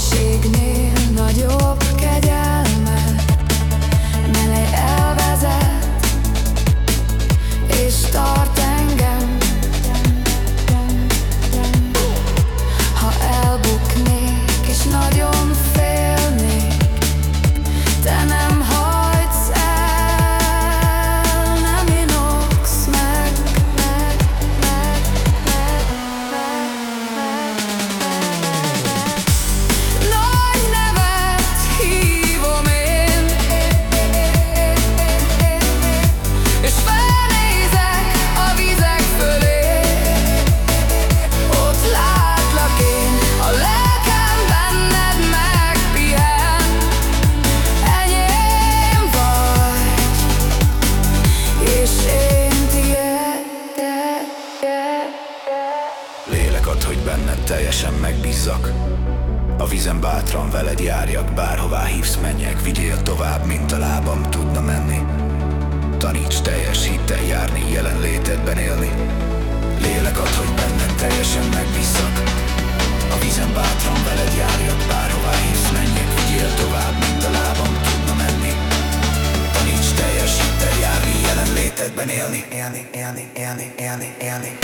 Egészségnél nagyobb Lélek ad, hogy benned teljesen megbízzak. A vizen bátran veled járjak Bárhová hívsz, menjek. Vigyél tovább, mint a lábam tudna menni. Taníts teljes hittel járni Jelenlétedben él járni Jelenlétedben élni Élni, élni,